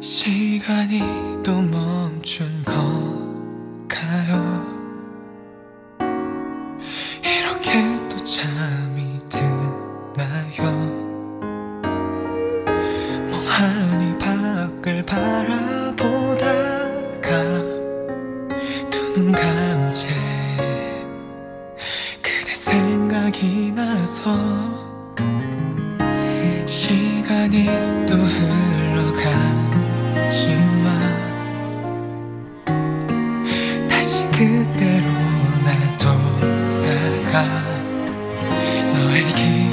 시간이 또 멈춘 걸까요? 이렇게 또 잠이 드나요? 뭐 멍하니 밖을 바라보다가 두 눈 감은 채 그대 생각이 나서 시간이 또 흐르 그대로 날 돌아가 너의 길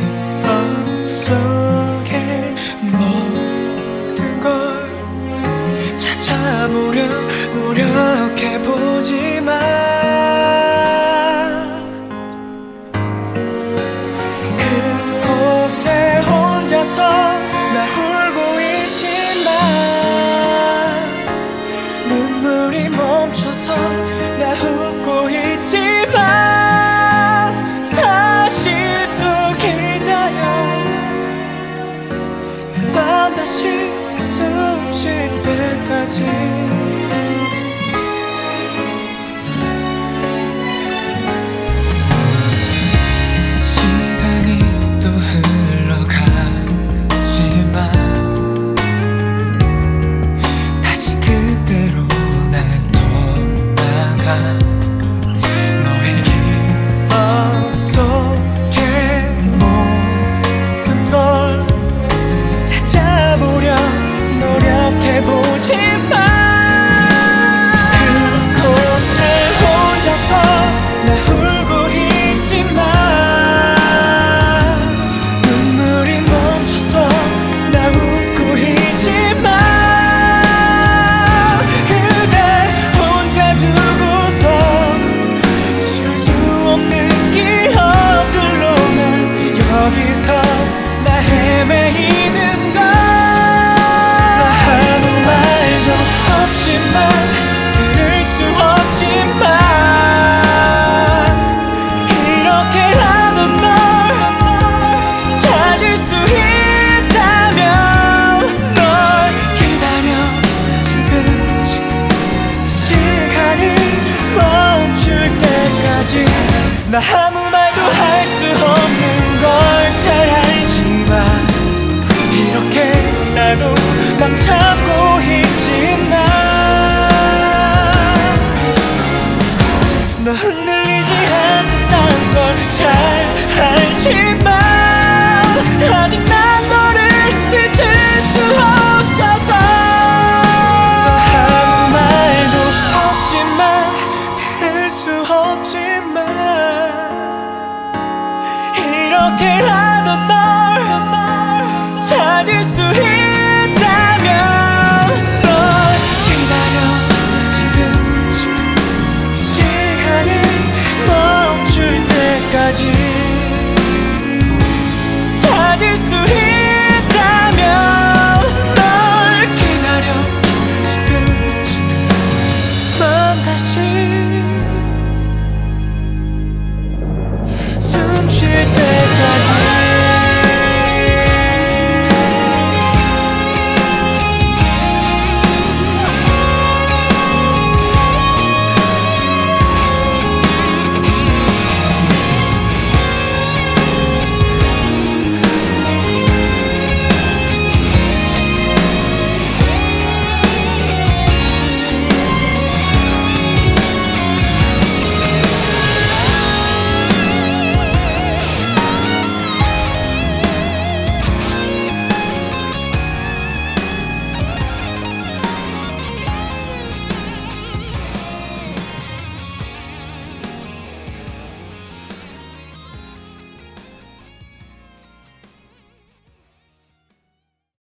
爱情。 마음을 함께하던 널 찾을 수 있다면 널 기다려. 지금 시간이 멈출 때까지 찾을 수 있다면 널 기다려. 지금 넌 다시 숨쉬